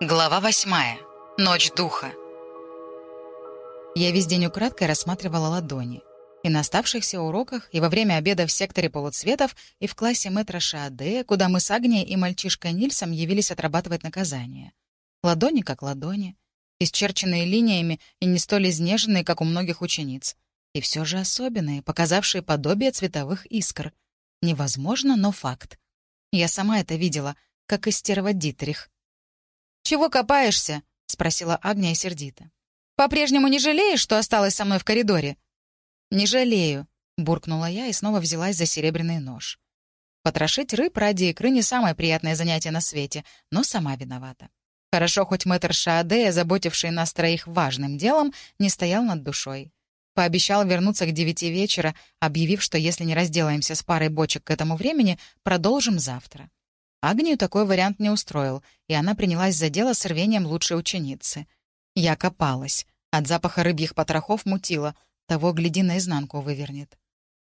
Глава восьмая. Ночь духа. Я весь день украдкой рассматривала ладони. И на оставшихся уроках, и во время обеда в секторе полуцветов, и в классе метра Шааде, куда мы с Агнией и мальчишкой Нильсом явились отрабатывать наказание. Ладони как ладони, исчерченные линиями и не столь изнеженные, как у многих учениц. И все же особенные, показавшие подобие цветовых искр. Невозможно, но факт. Я сама это видела, как и Дитрих — «Чего копаешься?» — спросила Агния сердито. «По-прежнему не жалеешь, что осталась со мной в коридоре?» «Не жалею», — буркнула я и снова взялась за серебряный нож. Потрошить рыб ради икры не самое приятное занятие на свете, но сама виновата. Хорошо, хоть мэтр Шааде, заботивший нас троих важным делом, не стоял над душой. Пообещал вернуться к девяти вечера, объявив, что если не разделаемся с парой бочек к этому времени, продолжим завтра. Агнию такой вариант не устроил, и она принялась за дело с рвением лучшей ученицы. Я копалась. От запаха рыбьих потрохов мутила. Того, гляди, наизнанку вывернет.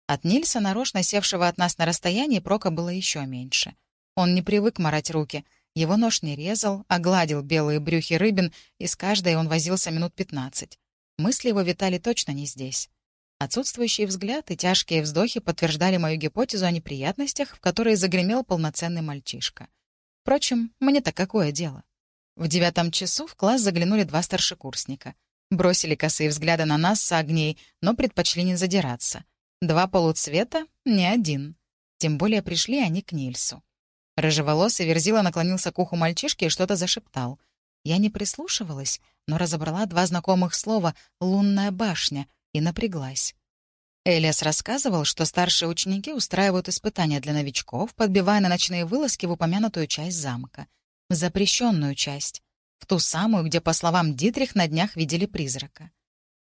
От Нильса, нарочно севшего от нас на расстоянии, прока было еще меньше. Он не привык морать руки. Его нож не резал, а гладил белые брюхи рыбин, и с каждой он возился минут пятнадцать. Мысли его витали точно не здесь. Отсутствующий взгляд и тяжкие вздохи подтверждали мою гипотезу о неприятностях, в которые загремел полноценный мальчишка. Впрочем, мне-то какое дело? В девятом часу в класс заглянули два старшекурсника. Бросили косые взгляды на нас с огней, но предпочли не задираться. Два полуцвета — не один. Тем более пришли они к Нильсу. Рыжеволосый Верзила наклонился к уху мальчишки и что-то зашептал. Я не прислушивалась, но разобрала два знакомых слова «лунная башня», и напряглась. Элиас рассказывал, что старшие ученики устраивают испытания для новичков, подбивая на ночные вылазки в упомянутую часть замка. В запрещенную часть. В ту самую, где, по словам Дитрих, на днях видели призрака.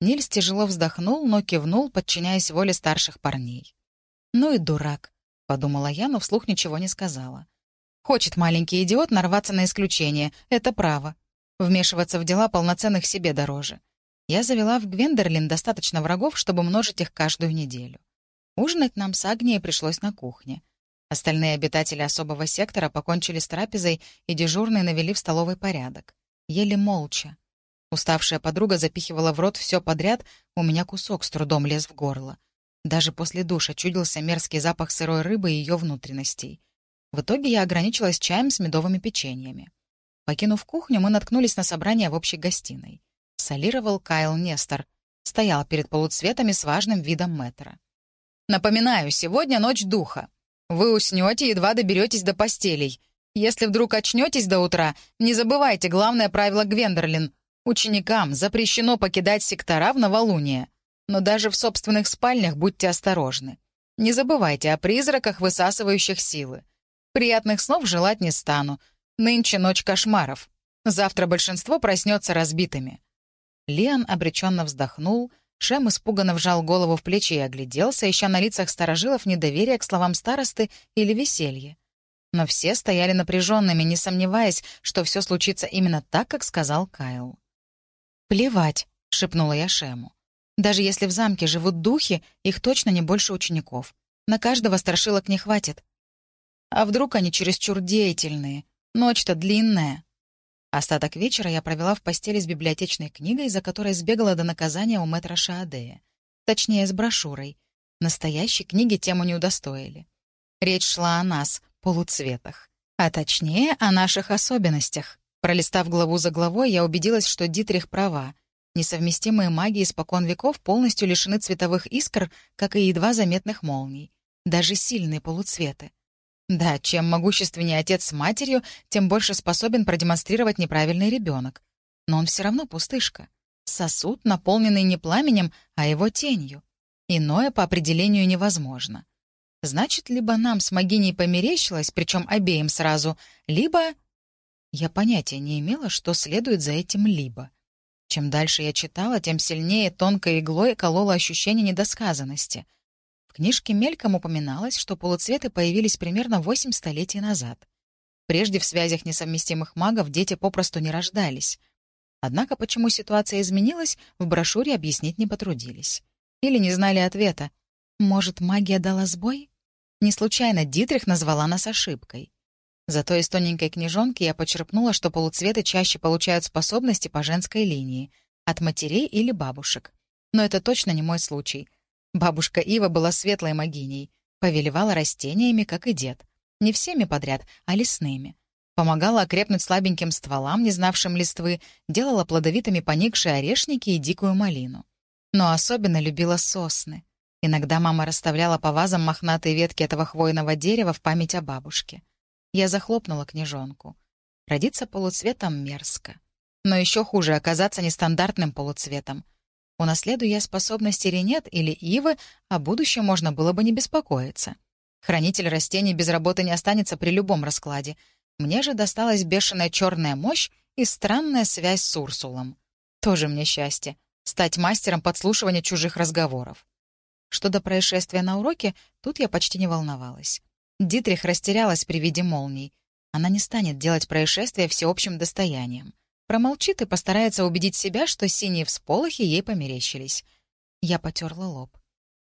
Нильс тяжело вздохнул, но кивнул, подчиняясь воле старших парней. «Ну и дурак», — подумала я, но вслух ничего не сказала. «Хочет маленький идиот нарваться на исключение. Это право. Вмешиваться в дела полноценных себе дороже. Я завела в Гвендерлин достаточно врагов, чтобы множить их каждую неделю. Ужинать нам с Агнией пришлось на кухне. Остальные обитатели особого сектора покончили с трапезой, и дежурные навели в столовый порядок. Ели молча. Уставшая подруга запихивала в рот все подряд, у меня кусок с трудом лез в горло. Даже после душа чудился мерзкий запах сырой рыбы и ее внутренностей. В итоге я ограничилась чаем с медовыми печеньями. Покинув кухню, мы наткнулись на собрание в общей гостиной солировал Кайл Нестор. Стоял перед полуцветами с важным видом мэтра. «Напоминаю, сегодня ночь духа. Вы уснете, едва доберетесь до постелей. Если вдруг очнетесь до утра, не забывайте главное правило Гвендерлин. Ученикам запрещено покидать сектора в новолуние. Но даже в собственных спальнях будьте осторожны. Не забывайте о призраках, высасывающих силы. Приятных снов желать не стану. Нынче ночь кошмаров. Завтра большинство проснется разбитыми. Лиан обреченно вздохнул, Шем испуганно вжал голову в плечи и огляделся, ища на лицах старожилов недоверие к словам старосты или веселье. Но все стояли напряженными, не сомневаясь, что все случится именно так, как сказал Кайл. «Плевать», — шепнула я Шему. «Даже если в замке живут духи, их точно не больше учеников. На каждого старшилок не хватит. А вдруг они чересчур деятельные? Ночь-то длинная». Остаток вечера я провела в постели с библиотечной книгой, за которой сбегала до наказания у мэтра Шаадея. Точнее, с брошюрой. Настоящей книги тему не удостоили. Речь шла о нас, полуцветах. А точнее, о наших особенностях. Пролистав главу за главой, я убедилась, что Дитрих права. Несовместимые маги испокон веков полностью лишены цветовых искр, как и едва заметных молний. Даже сильные полуцветы. Да, чем могущественнее отец с матерью, тем больше способен продемонстрировать неправильный ребенок. Но он все равно пустышка. Сосуд, наполненный не пламенем, а его тенью. Иное по определению невозможно. Значит, либо нам с Магиней померещилось, причем обеим сразу, либо... Я понятия не имела, что следует за этим «либо». Чем дальше я читала, тем сильнее тонкой иглой кололо ощущение недосказанности книжке мельком упоминалось, что полуцветы появились примерно восемь столетий назад. Прежде в связях несовместимых магов дети попросту не рождались. Однако почему ситуация изменилась, в брошюре объяснить не потрудились. Или не знали ответа. Может, магия дала сбой? Не случайно Дитрих назвала нас ошибкой. Зато из тоненькой книжонки я почерпнула, что полуцветы чаще получают способности по женской линии, от матерей или бабушек. Но это точно не мой случай. Бабушка Ива была светлой могиней, повелевала растениями, как и дед. Не всеми подряд, а лесными. Помогала окрепнуть слабеньким стволам, не знавшим листвы, делала плодовитыми поникшие орешники и дикую малину. Но особенно любила сосны. Иногда мама расставляла по вазам мохнатые ветки этого хвойного дерева в память о бабушке. Я захлопнула книжонку. Родиться полуцветом мерзко. Но еще хуже — оказаться нестандартным полуцветом. Унаследую я способности Ренет или Ивы, о будущем можно было бы не беспокоиться. Хранитель растений без работы не останется при любом раскладе. Мне же досталась бешеная черная мощь и странная связь с Урсулом. Тоже мне счастье — стать мастером подслушивания чужих разговоров. Что до происшествия на уроке, тут я почти не волновалась. Дитрих растерялась при виде молний. Она не станет делать происшествие всеобщим достоянием. Промолчит и постарается убедить себя, что синие всполохи ей померещились. Я потерла лоб.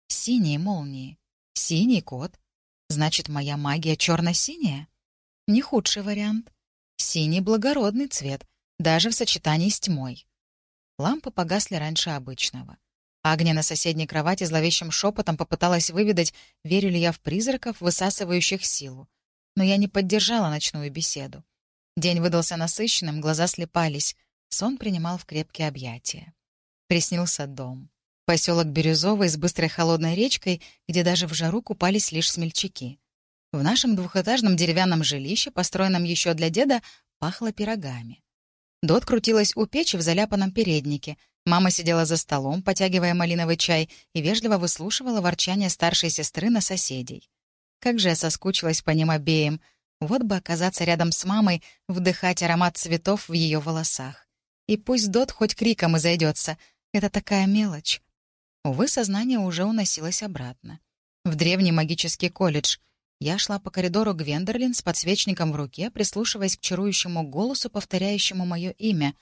Синие молнии. Синий кот. Значит, моя магия черно-синяя? Не худший вариант. Синий — благородный цвет, даже в сочетании с тьмой. Лампы погасли раньше обычного. Агния на соседней кровати зловещим шепотом попыталась выведать, верю ли я в призраков, высасывающих силу. Но я не поддержала ночную беседу. День выдался насыщенным, глаза слепались. Сон принимал в крепкие объятия. Приснился дом. Поселок Бирюзовый с быстрой холодной речкой, где даже в жару купались лишь смельчаки. В нашем двухэтажном деревянном жилище, построенном еще для деда, пахло пирогами. Дот крутилась у печи в заляпанном переднике, Мама сидела за столом, потягивая малиновый чай, и вежливо выслушивала ворчание старшей сестры на соседей. Как же я соскучилась по ним обеим. Вот бы оказаться рядом с мамой, вдыхать аромат цветов в ее волосах. И пусть Дот хоть криком и зайдется. Это такая мелочь. Увы, сознание уже уносилось обратно. В древний магический колледж. Я шла по коридору Гвендерлин с подсвечником в руке, прислушиваясь к чарующему голосу, повторяющему мое имя.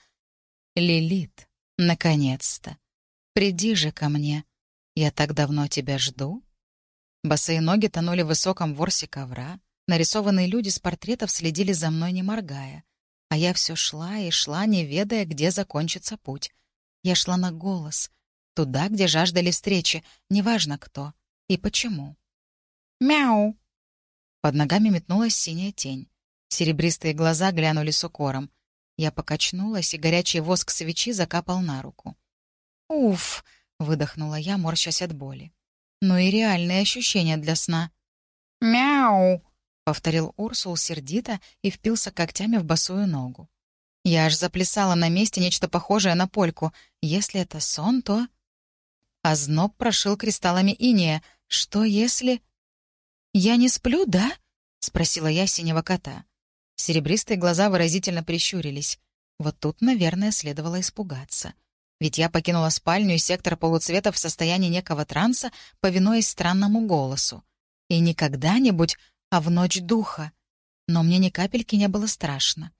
Лилит. Наконец-то. Приди же ко мне. Я так давно тебя жду. Босые ноги тонули в высоком ворсе ковра. Нарисованные люди с портретов следили за мной, не моргая. А я все шла и шла, не ведая, где закончится путь. Я шла на голос. Туда, где жаждали встречи, неважно кто и почему. «Мяу!» Под ногами метнулась синяя тень. Серебристые глаза глянули с укором. Я покачнулась, и горячий воск свечи закапал на руку. «Уф!» — выдохнула я, морщась от боли. «Ну и реальные ощущения для сна». «Мяу!» — повторил Урсул сердито и впился когтями в босую ногу. Я аж заплясала на месте нечто похожее на польку. Если это сон, то... А зноб прошил кристаллами иния. Что если... «Я не сплю, да?» — спросила я синего кота. Серебристые глаза выразительно прищурились. Вот тут, наверное, следовало испугаться. Ведь я покинула спальню и сектор полуцвета в состоянии некого транса, повинуясь странному голосу. И не когда-нибудь, а в ночь духа. Но мне ни капельки не было страшно.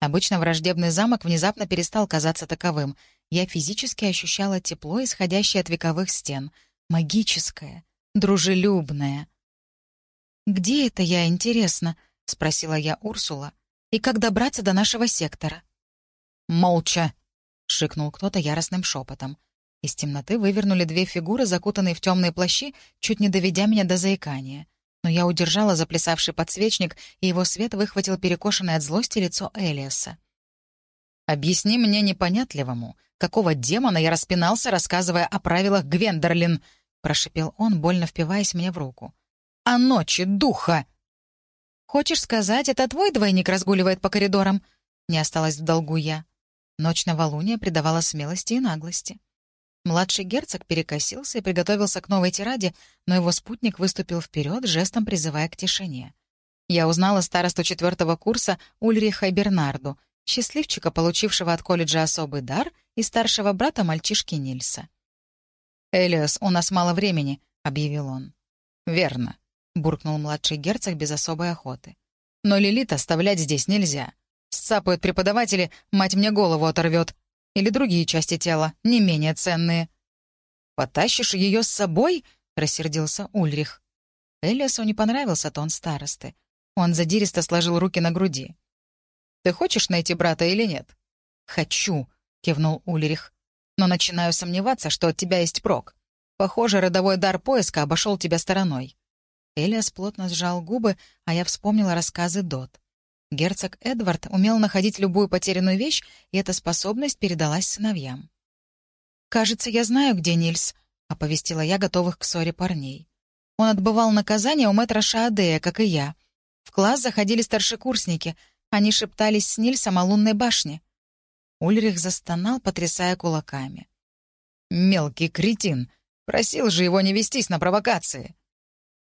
Обычно враждебный замок внезапно перестал казаться таковым. Я физически ощущала тепло, исходящее от вековых стен. Магическое, дружелюбное. «Где это я, интересно?» — спросила я Урсула. «И как добраться до нашего сектора?» «Молча!» — шикнул кто-то яростным шепотом. Из темноты вывернули две фигуры, закутанные в темные плащи, чуть не доведя меня до заикания. Но я удержала заплясавший подсвечник, и его свет выхватил перекошенное от злости лицо Элиаса. «Объясни мне непонятливому, какого демона я распинался, рассказывая о правилах Гвендерлин?» — прошипел он, больно впиваясь мне в руку. «О ночи духа!» «Хочешь сказать, это твой двойник разгуливает по коридорам?» Не осталось в долгу я. Ночь новолуния придавала смелости и наглости. Младший герцог перекосился и приготовился к новой тираде, но его спутник выступил вперед, жестом призывая к тишине. Я узнала старосту четвертого курса Ульриха Бернарду, счастливчика, получившего от колледжа особый дар, и старшего брата мальчишки Нильса. «Элиас, у нас мало времени», — объявил он. «Верно. — буркнул младший герцог без особой охоты. «Но Лилит оставлять здесь нельзя. Сцапают преподаватели, мать мне голову оторвет. Или другие части тела, не менее ценные». «Потащишь ее с собой?» — рассердился Ульрих. Элиасу не понравился тон старосты. Он задиристо сложил руки на груди. «Ты хочешь найти брата или нет?» «Хочу», — кивнул Ульрих. «Но начинаю сомневаться, что от тебя есть прок. Похоже, родовой дар поиска обошел тебя стороной». Элиас плотно сжал губы, а я вспомнила рассказы Дот. Герцог Эдвард умел находить любую потерянную вещь, и эта способность передалась сыновьям. «Кажется, я знаю, где Нильс», — оповестила я готовых к ссоре парней. Он отбывал наказание у мэтра Шаадея, как и я. В класс заходили старшекурсники. Они шептались с Нильсом о лунной башне. Ульрих застонал, потрясая кулаками. «Мелкий кретин! Просил же его не вестись на провокации!»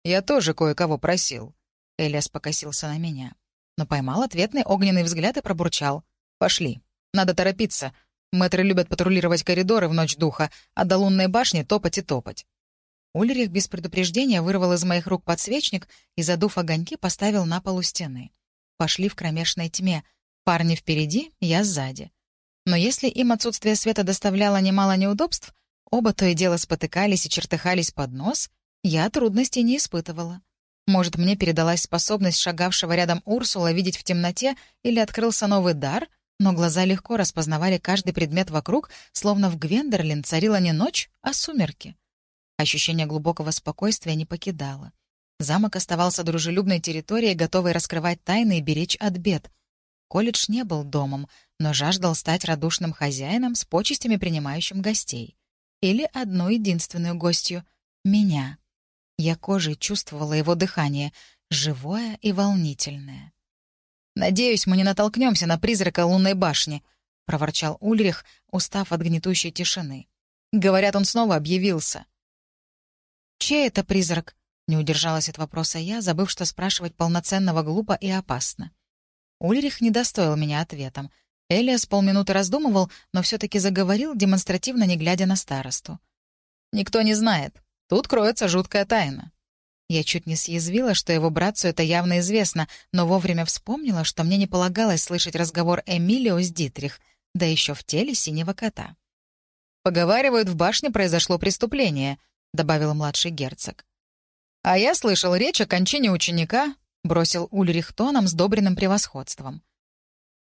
«Я тоже кое-кого просил». Элиас покосился на меня. Но поймал ответный огненный взгляд и пробурчал. «Пошли. Надо торопиться. Мэтры любят патрулировать коридоры в ночь духа, а до лунной башни топать и топать. Ульрих без предупреждения вырвал из моих рук подсвечник и, задув огоньки, поставил на полу стены. Пошли в кромешной тьме. Парни впереди, я сзади. Но если им отсутствие света доставляло немало неудобств, оба то и дело спотыкались и чертыхались под нос, я трудностей не испытывала. Может, мне передалась способность шагавшего рядом Урсула видеть в темноте или открылся новый дар, но глаза легко распознавали каждый предмет вокруг, словно в Гвендерлин царила не ночь, а сумерки. Ощущение глубокого спокойствия не покидало. Замок оставался дружелюбной территорией, готовой раскрывать тайны и беречь от бед. Колледж не был домом, но жаждал стать радушным хозяином с почестями, принимающим гостей. Или одну единственную гостью — меня. Я кожей чувствовала его дыхание, живое и волнительное. «Надеюсь, мы не натолкнемся на призрака лунной башни», — проворчал Ульрих, устав от гнетущей тишины. «Говорят, он снова объявился». «Чей это призрак?» — не удержалась от вопроса я, забыв, что спрашивать полноценного глупо и опасно. Ульрих не достоил меня ответом. Элиас полминуты раздумывал, но все-таки заговорил, демонстративно не глядя на старосту. «Никто не знает. Тут кроется жуткая тайна». Я чуть не съязвила, что его братцу это явно известно, но вовремя вспомнила, что мне не полагалось слышать разговор Эмилио с Дитрих, да еще в теле синего кота. «Поговаривают, в башне произошло преступление», — добавил младший герцог. «А я слышал речь о кончине ученика», — бросил Ульрих тоном, сдобренным превосходством.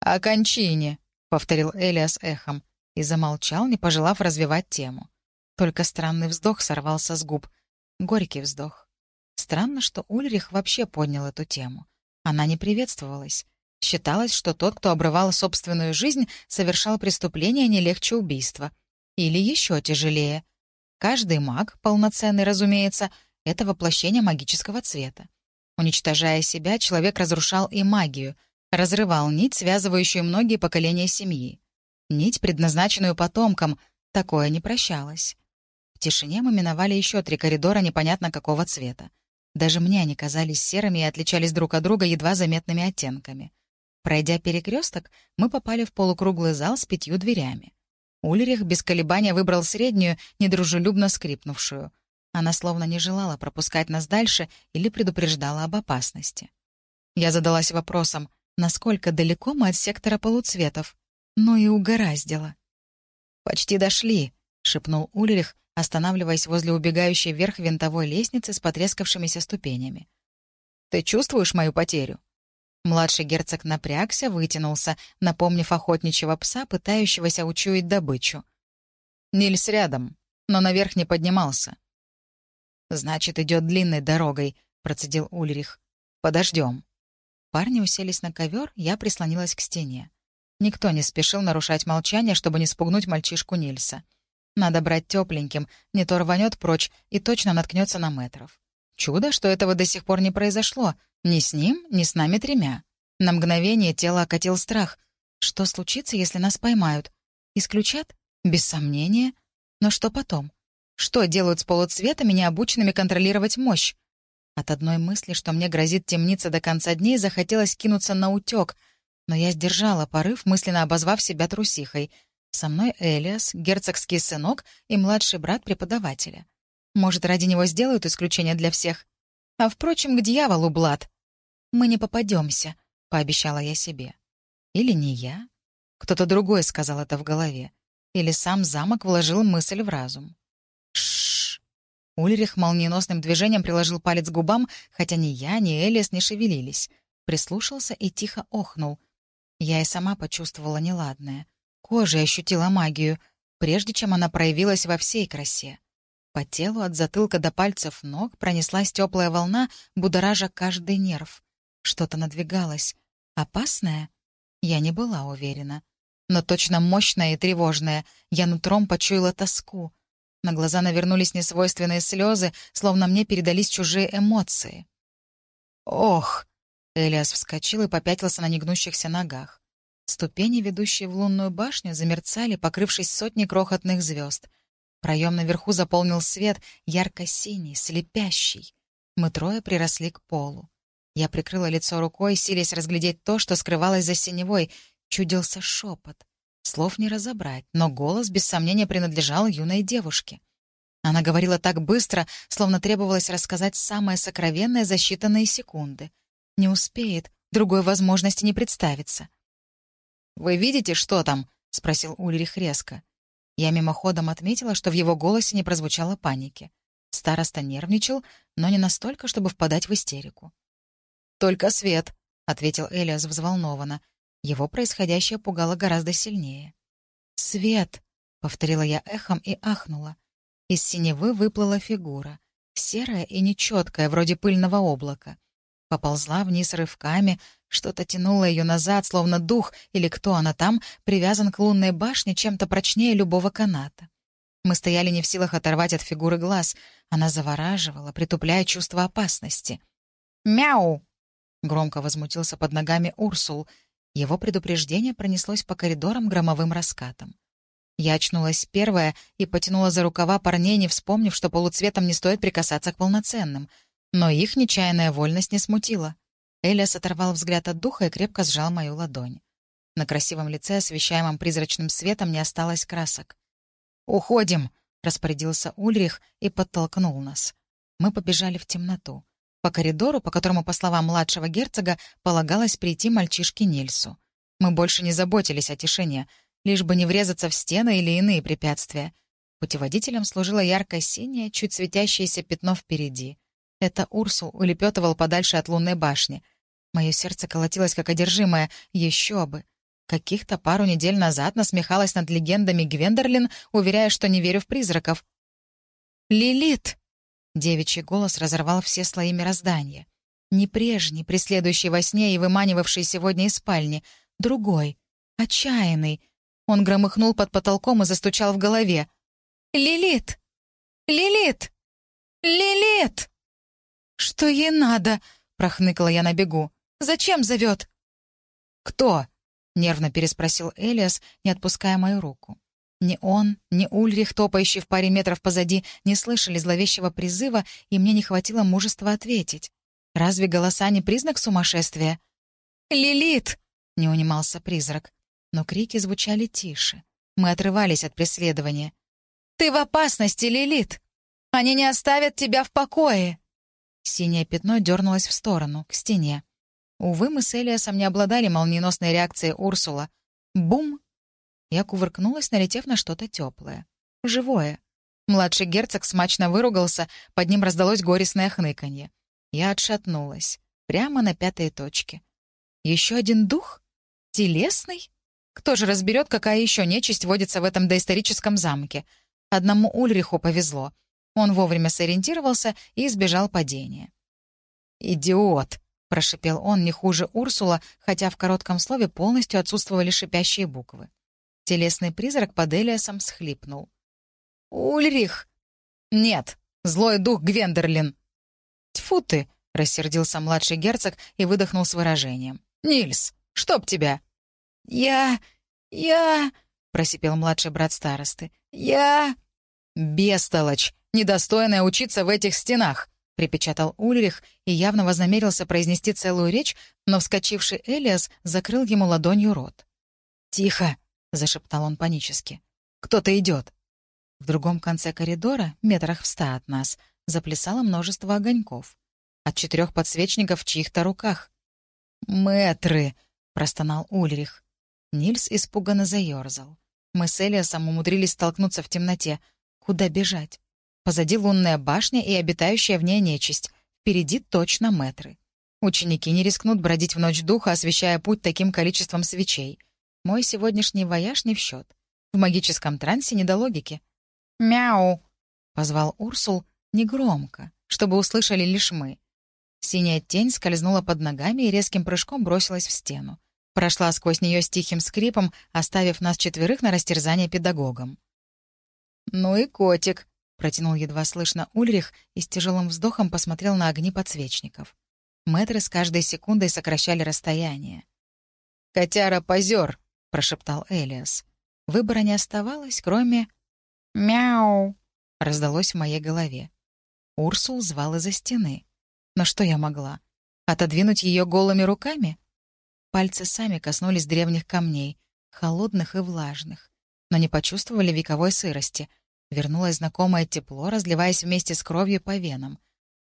«О кончине», — повторил Элиас эхом, и замолчал, не пожелав развивать тему. Только странный вздох сорвался с губ. Горький вздох. Странно, что Ульрих вообще поднял эту тему. Она не приветствовалась. Считалось, что тот, кто обрывал собственную жизнь, совершал преступление не легче убийства. Или еще тяжелее — Каждый маг, полноценный, разумеется, это воплощение магического цвета. Уничтожая себя, человек разрушал и магию, разрывал нить, связывающую многие поколения семьи. Нить, предназначенную потомкам, такое не прощалось. В тишине мы миновали еще три коридора непонятно какого цвета. Даже мне они казались серыми и отличались друг от друга едва заметными оттенками. Пройдя перекресток, мы попали в полукруглый зал с пятью дверями. Ульрих без колебания выбрал среднюю, недружелюбно скрипнувшую. Она словно не желала пропускать нас дальше или предупреждала об опасности. Я задалась вопросом, насколько далеко мы от сектора полуцветов. Ну и угораздило. «Почти дошли», — шепнул Ульрих, останавливаясь возле убегающей вверх винтовой лестницы с потрескавшимися ступенями. «Ты чувствуешь мою потерю?» Младший герцог напрягся, вытянулся, напомнив охотничьего пса, пытающегося учуять добычу. Нильс рядом, но наверх не поднимался. «Значит, идет длинной дорогой», — процедил Ульрих. «Подождем». Парни уселись на ковер, я прислонилась к стене. Никто не спешил нарушать молчание, чтобы не спугнуть мальчишку Нильса. Надо брать тепленьким, не то рванет прочь и точно наткнется на метров. Чудо, что этого до сих пор не произошло. Ни с ним, ни с нами тремя. На мгновение тело окатил страх. Что случится, если нас поймают? Исключат? Без сомнения. Но что потом? Что делают с полуцветами, необученными контролировать мощь? От одной мысли, что мне грозит темница до конца дней, захотелось кинуться на утек, но я сдержала порыв, мысленно обозвав себя трусихой. Со мной Элиас, герцогский сынок и младший брат преподавателя. Может, ради него сделают исключение для всех? А, впрочем, к дьяволу, Блад. Мы не попадемся, пообещала я себе. Или не я? Кто-то другой сказал это в голове. Или сам замок вложил мысль в разум. Шш. Ульрих молниеносным движением приложил палец к губам, хотя ни я, ни Элиас не шевелились. прислушался и тихо охнул. Я и сама почувствовала неладное. Кожей ощутила магию, прежде чем она проявилась во всей красе. По телу от затылка до пальцев ног пронеслась теплая волна, будоража каждый нерв. Что-то надвигалось. Опасное? Я не была уверена. Но точно мощное и тревожное. Я нутром почуяла тоску. На глаза навернулись несвойственные слезы, словно мне передались чужие эмоции. «Ох!» — Элиас вскочил и попятился на негнущихся ногах. Ступени, ведущие в лунную башню, замерцали, покрывшись сотней крохотных звезд. Проем наверху заполнил свет, ярко-синий, слепящий. Мы трое приросли к полу. Я прикрыла лицо рукой, силясь разглядеть то, что скрывалось за синевой. Чудился шепот. Слов не разобрать, но голос, без сомнения, принадлежал юной девушке. Она говорила так быстро, словно требовалось рассказать самое сокровенное за считанные секунды. Не успеет, другой возможности не представится. «Вы видите, что там?» — спросил Ульрих резко. Я мимоходом отметила, что в его голосе не прозвучало паники. Староста нервничал, но не настолько, чтобы впадать в истерику. «Только свет», — ответил Элиас взволнованно. Его происходящее пугало гораздо сильнее. «Свет», — повторила я эхом и ахнула. Из синевы выплыла фигура, серая и нечеткая, вроде пыльного облака. Поползла вниз рывками, что-то тянуло ее назад, словно дух или кто она там, привязан к лунной башне чем-то прочнее любого каната. Мы стояли не в силах оторвать от фигуры глаз. Она завораживала, притупляя чувство опасности. «Мяу!» — громко возмутился под ногами Урсул. Его предупреждение пронеслось по коридорам громовым раскатом. Я очнулась первая и потянула за рукава парней, не вспомнив, что полуцветом не стоит прикасаться к полноценным — но их нечаянная вольность не смутила. Элиас оторвал взгляд от духа и крепко сжал мою ладонь. На красивом лице, освещаемом призрачным светом, не осталось красок. «Уходим!» — распорядился Ульрих и подтолкнул нас. Мы побежали в темноту. По коридору, по которому, по словам младшего герцога, полагалось прийти мальчишке Нильсу. Мы больше не заботились о тишине, лишь бы не врезаться в стены или иные препятствия. Путеводителем служило ярко-синее, чуть светящееся пятно впереди. Это Урсул улепетывал подальше от лунной башни. Мое сердце колотилось как одержимое. Еще бы. Каких-то пару недель назад насмехалась над легендами Гвендерлин, уверяя, что не верю в призраков. «Лилит!» Девичий голос разорвал все слои мироздания. Не прежний, преследующий во сне и выманивавший сегодня из спальни. Другой. Отчаянный. Он громыхнул под потолком и застучал в голове. «Лилит! Лилит! Лилит!» «Что ей надо?» — прохныкала я на бегу. «Зачем зовет?» «Кто?» — нервно переспросил Элиас, не отпуская мою руку. Ни он, ни Ульрих, топающий в паре метров позади, не слышали зловещего призыва, и мне не хватило мужества ответить. Разве голоса не признак сумасшествия? «Лилит!» — не унимался призрак. Но крики звучали тише. Мы отрывались от преследования. «Ты в опасности, Лилит! Они не оставят тебя в покое!» Синее пятно дернулось в сторону, к стене. Увы, мы с Элиасом не обладали молниеносной реакцией Урсула. Бум! Я кувыркнулась, налетев на что-то теплое. Живое. Младший герцог смачно выругался, под ним раздалось горестное хныканье. Я отшатнулась. Прямо на пятой точке. Еще один дух? Телесный? Кто же разберет, какая еще нечисть водится в этом доисторическом замке? Одному Ульриху повезло — он вовремя сориентировался и избежал падения. «Идиот!» — прошипел он не хуже Урсула, хотя в коротком слове полностью отсутствовали шипящие буквы. Телесный призрак под Элиасом схлипнул. «Ульрих!» «Нет, злой дух Гвендерлин!» «Тьфу ты!» — рассердился младший герцог и выдохнул с выражением. «Нильс, чтоб тебя!» «Я... я...» — просипел младший брат старосты. «Я...» «Бестолочь! недостойная учиться в этих стенах», — припечатал Ульрих и явно вознамерился произнести целую речь, но вскочивший Элиас закрыл ему ладонью рот. «Тихо!» — зашептал он панически. «Кто-то идет!» В другом конце коридора, метрах в ста от нас, заплясало множество огоньков. От четырех подсвечников в чьих-то руках. «Мэтры!» — простонал Ульрих. Нильс испуганно заерзал. Мы с Элиасом умудрились столкнуться в темноте. Куда бежать? Позади лунная башня и обитающая в ней нечисть. Впереди точно метры. Ученики не рискнут бродить в ночь духа, освещая путь таким количеством свечей. Мой сегодняшний вояж не в счет. В магическом трансе не до логики. «Мяу!» — позвал Урсул негромко, чтобы услышали лишь мы. Синяя тень скользнула под ногами и резким прыжком бросилась в стену. Прошла сквозь нее с тихим скрипом, оставив нас четверых на растерзание педагогам. «Ну и котик», — протянул едва слышно Ульрих и с тяжелым вздохом посмотрел на огни подсвечников. Мэтры с каждой секундой сокращали расстояние. «Котяра позер», — прошептал Элиас. Выбора не оставалось, кроме... «Мяу!» — раздалось в моей голове. Урсул звал из-за стены. Но что я могла? Отодвинуть ее голыми руками? Пальцы сами коснулись древних камней, холодных и влажных, но не почувствовали вековой сырости. Вернулось знакомое тепло, разливаясь вместе с кровью по венам.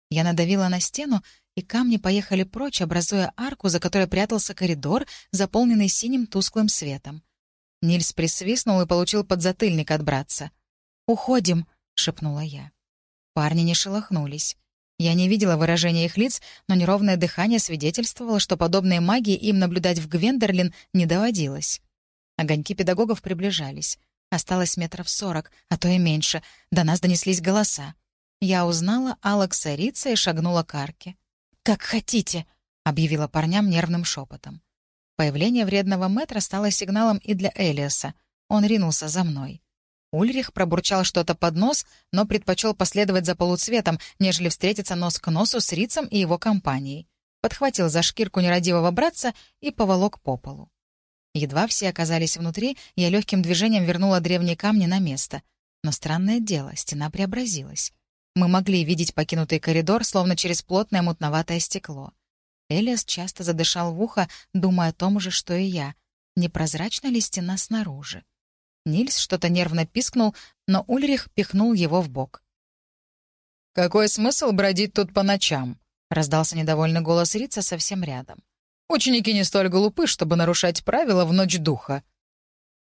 Я надавила на стену, и камни поехали прочь, образуя арку, за которой прятался коридор, заполненный синим тусклым светом. Нильс присвистнул и получил подзатыльник от братца. «Уходим», — шепнула я. Парни не шелохнулись. Я не видела выражения их лиц, но неровное дыхание свидетельствовало, что подобные магии им наблюдать в Гвендерлин не доводилось. Огоньки педагогов приближались. Осталось метров сорок, а то и меньше. До нас донеслись голоса. Я узнала Алекса Рица и шагнула к арке. «Как хотите», — объявила парням нервным шепотом. Появление вредного метра стало сигналом и для Элиаса. Он ринулся за мной. Ульрих пробурчал что-то под нос, но предпочел последовать за полуцветом, нежели встретиться нос к носу с Рицем и его компанией. Подхватил за шкирку нерадивого братца и поволок по полу. Едва все оказались внутри, я легким движением вернула древние камни на место. Но странное дело, стена преобразилась. Мы могли видеть покинутый коридор, словно через плотное мутноватое стекло. Элиас часто задышал в ухо, думая о том же, что и я. Непрозрачна ли стена снаружи? Нильс что-то нервно пискнул, но Ульрих пихнул его в бок. «Какой смысл бродить тут по ночам?» — раздался недовольный голос Рица совсем рядом. «Ученики не столь глупы, чтобы нарушать правила в ночь духа».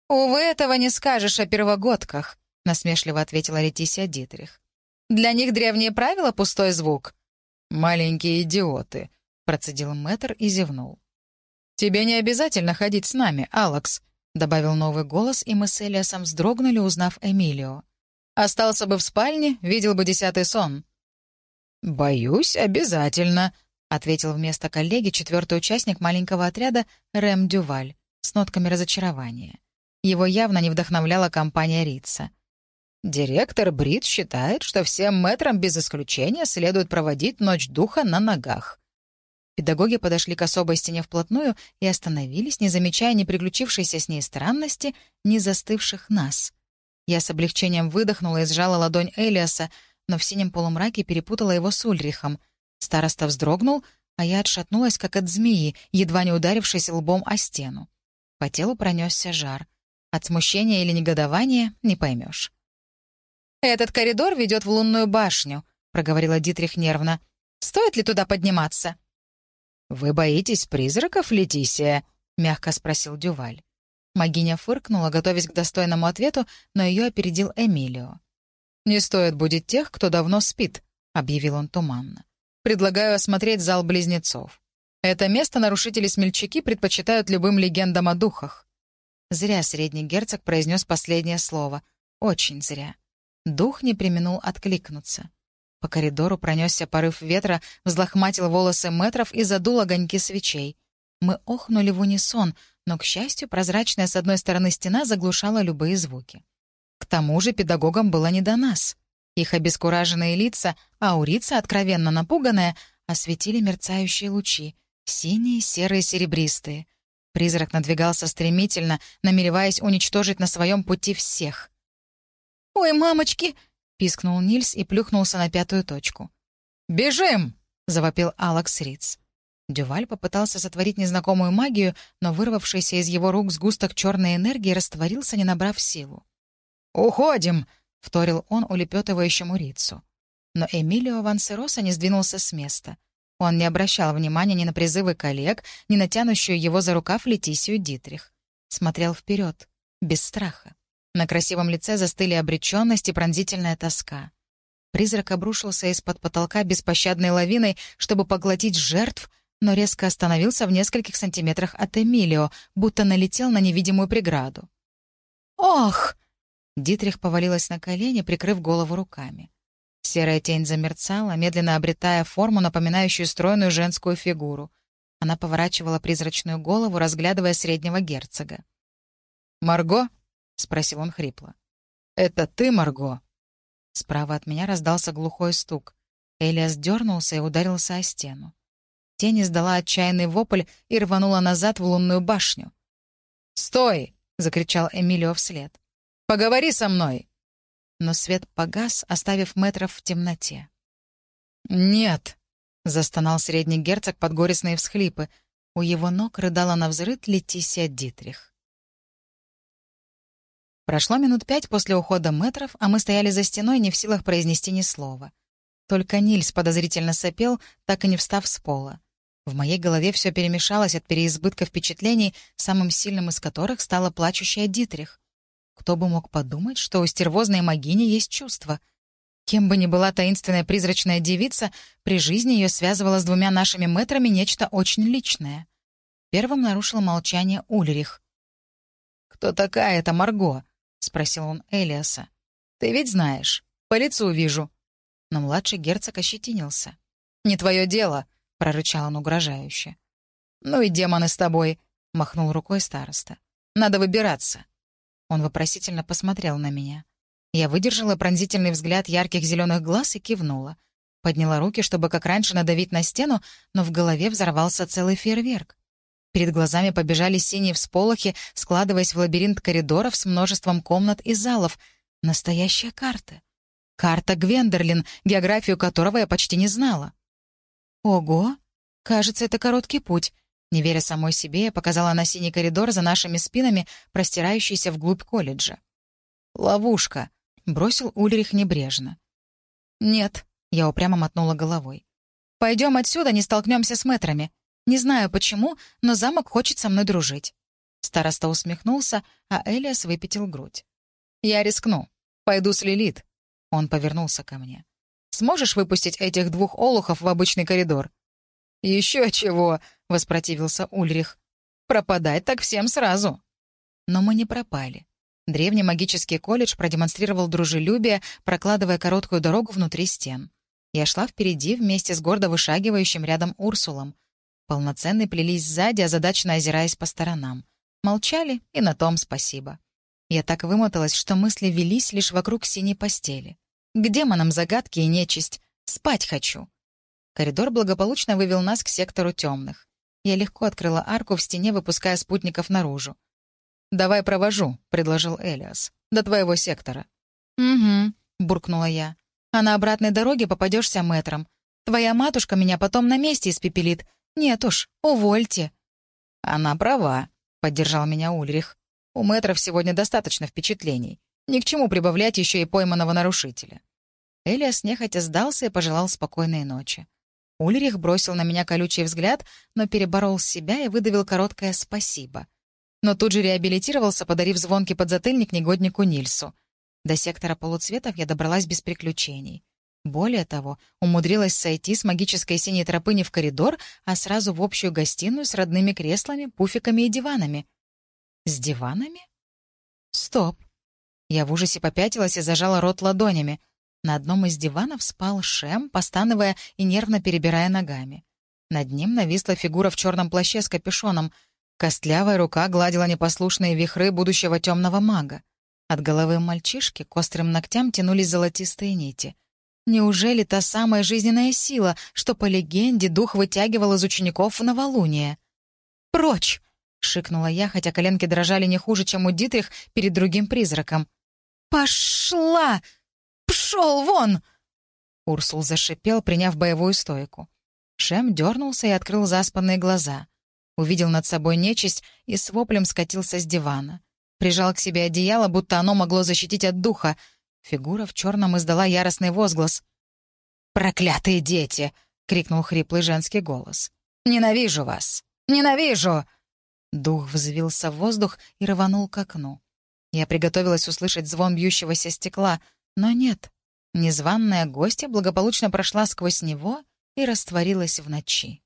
«Увы, этого не скажешь о первогодках», — насмешливо ответила Летисия Дитрих. «Для них древние правила — пустой звук». «Маленькие идиоты», — процедил мэтр и зевнул. «Тебе не обязательно ходить с нами, Алекс», — добавил новый голос, и мы с Элиасом вздрогнули, узнав Эмилио. «Остался бы в спальне, видел бы десятый сон». «Боюсь, обязательно», — ответил вместо коллеги четвертый участник маленького отряда Рэм Дюваль с нотками разочарования. Его явно не вдохновляла компания Рица. «Директор Брит считает, что всем мэтрам без исключения следует проводить ночь духа на ногах. Педагоги подошли к особой стене вплотную и остановились, не замечая ни приключившейся с ней странности, ни застывших нас. Я с облегчением выдохнула и сжала ладонь Элиаса, но в синем полумраке перепутала его с Ульрихом. Староста вздрогнул, а я отшатнулась, как от змеи, едва не ударившись лбом о стену. По телу пронесся жар. От смущения или негодования не поймешь. «Этот коридор ведет в лунную башню», — проговорила Дитрих нервно. «Стоит ли туда подниматься?» «Вы боитесь призраков, Летисия?» — мягко спросил Дюваль. Магиня фыркнула, готовясь к достойному ответу, но ее опередил Эмилио. «Не стоит будить тех, кто давно спит», — объявил он туманно. «Предлагаю осмотреть зал близнецов. Это место нарушители-смельчаки предпочитают любым легендам о духах». Зря средний герцог произнес последнее слово. Очень зря. Дух не применул откликнуться. По коридору пронесся порыв ветра, взлохматил волосы метров и задул огоньки свечей. Мы охнули в унисон, но, к счастью, прозрачная с одной стороны стена заглушала любые звуки. К тому же педагогам было не до нас. Их обескураженные лица, а урица, откровенно напуганная, осветили мерцающие лучи — синие, серые, серебристые. Призрак надвигался стремительно, намереваясь уничтожить на своем пути всех. «Ой, мамочки!» пискнул Нильс и плюхнулся на пятую точку. «Бежим!» — завопил Алекс Риц. Дюваль попытался сотворить незнакомую магию, но вырвавшийся из его рук сгусток черной энергии растворился, не набрав силу. «Уходим!» — вторил он улепетывающему Рицу. Но Эмилио Вансероса не сдвинулся с места. Он не обращал внимания ни на призывы коллег, ни на тянущую его за рукав Летисию Дитрих. Смотрел вперед, без страха. На красивом лице застыли обреченность и пронзительная тоска. Призрак обрушился из-под потолка беспощадной лавиной, чтобы поглотить жертв, но резко остановился в нескольких сантиметрах от Эмилио, будто налетел на невидимую преграду. «Ох!» Дитрих повалилась на колени, прикрыв голову руками. Серая тень замерцала, медленно обретая форму, напоминающую стройную женскую фигуру. Она поворачивала призрачную голову, разглядывая среднего герцога. «Марго?» — спросил он хрипло. «Это ты, Марго?» Справа от меня раздался глухой стук. Элиас дернулся и ударился о стену. Тень издала отчаянный вопль и рванула назад в лунную башню. «Стой!» — закричал Эмилио вслед. «Поговори со мной!» Но свет погас, оставив метров в темноте. «Нет!» — застонал средний герцог под горестные всхлипы. У его ног рыдала на взрыд Летисия Дитрих. Прошло минут пять после ухода метров, а мы стояли за стеной, не в силах произнести ни слова. Только Нильс подозрительно сопел, так и не встав с пола. В моей голове все перемешалось от переизбытка впечатлений, самым сильным из которых стала плачущая Дитрих. Кто бы мог подумать, что у стервозной могини есть чувства? Кем бы ни была таинственная призрачная девица, при жизни ее связывало с двумя нашими мэтрами нечто очень личное. Первым нарушил молчание Ульрих. «Кто такая эта Марго?» — спросил он Элиаса. «Ты ведь знаешь. По лицу вижу». Но младший герцог ощетинился. «Не твое дело», — прорычал он угрожающе. «Ну и демоны с тобой», — махнул рукой староста. «Надо выбираться». Он вопросительно посмотрел на меня. Я выдержала пронзительный взгляд ярких зеленых глаз и кивнула. Подняла руки, чтобы как раньше надавить на стену, но в голове взорвался целый фейерверк. Перед глазами побежали синие всполохи, складываясь в лабиринт коридоров с множеством комнат и залов. Настоящая карта. Карта Гвендерлин, географию которого я почти не знала. Ого! Кажется, это короткий путь. Не веря самой себе, я показала на синий коридор за нашими спинами, простирающийся вглубь колледжа. «Ловушка», — бросил Ульрих небрежно. «Нет», — я упрямо мотнула головой. «Пойдем отсюда, не столкнемся с мэтрами. Не знаю почему, но замок хочет со мной дружить». Староста усмехнулся, а Элиас выпятил грудь. «Я рискну. Пойду с Лилит». Он повернулся ко мне. «Сможешь выпустить этих двух олухов в обычный коридор?» «Еще чего!» — воспротивился Ульрих. «Пропадать так всем сразу». Но мы не пропали. Древний магический колледж продемонстрировал дружелюбие, прокладывая короткую дорогу внутри стен. Я шла впереди вместе с гордо вышагивающим рядом Урсулом. Полноценные плелись сзади, озадаченно озираясь по сторонам. Молчали, и на том спасибо. Я так вымоталась, что мысли велись лишь вокруг синей постели. К демонам загадки и нечисть. Спать хочу. Коридор благополучно вывел нас к сектору темных. Я легко открыла арку в стене, выпуская спутников наружу. «Давай провожу», — предложил Элиас. «До твоего сектора». «Угу», — буркнула я. «А на обратной дороге попадешься метром. Твоя матушка меня потом на месте испепелит, «Нет уж, увольте». «Она права», — поддержал меня Ульрих. «У мэтров сегодня достаточно впечатлений. Ни к чему прибавлять еще и пойманного нарушителя». Элиас нехотя сдался и пожелал спокойной ночи. Ульрих бросил на меня колючий взгляд, но переборол себя и выдавил короткое «спасибо». Но тут же реабилитировался, подарив звонкий подзатыльник негоднику Нильсу. До сектора полуцветов я добралась без приключений. Более того, умудрилась сойти с магической синей тропы не в коридор, а сразу в общую гостиную с родными креслами, пуфиками и диванами. С диванами? Стоп. Я в ужасе попятилась и зажала рот ладонями. На одном из диванов спал Шем, постановая и нервно перебирая ногами. Над ним нависла фигура в черном плаще с капюшоном. Костлявая рука гладила непослушные вихры будущего темного мага. От головы мальчишки к острым ногтям тянулись золотистые нити. Неужели та самая жизненная сила, что, по легенде, дух вытягивал из учеников в новолуние? «Прочь!» — шикнула я, хотя коленки дрожали не хуже, чем у Дитрих перед другим призраком. «Пошла! Пшел вон!» Урсул зашипел, приняв боевую стойку. Шем дернулся и открыл заспанные глаза. Увидел над собой нечисть и с воплем скатился с дивана. Прижал к себе одеяло, будто оно могло защитить от духа — Фигура в черном издала яростный возглас. «Проклятые дети!» — крикнул хриплый женский голос. «Ненавижу вас! Ненавижу!» Дух взвился в воздух и рванул к окну. Я приготовилась услышать звон бьющегося стекла, но нет. Незваная гостья благополучно прошла сквозь него и растворилась в ночи.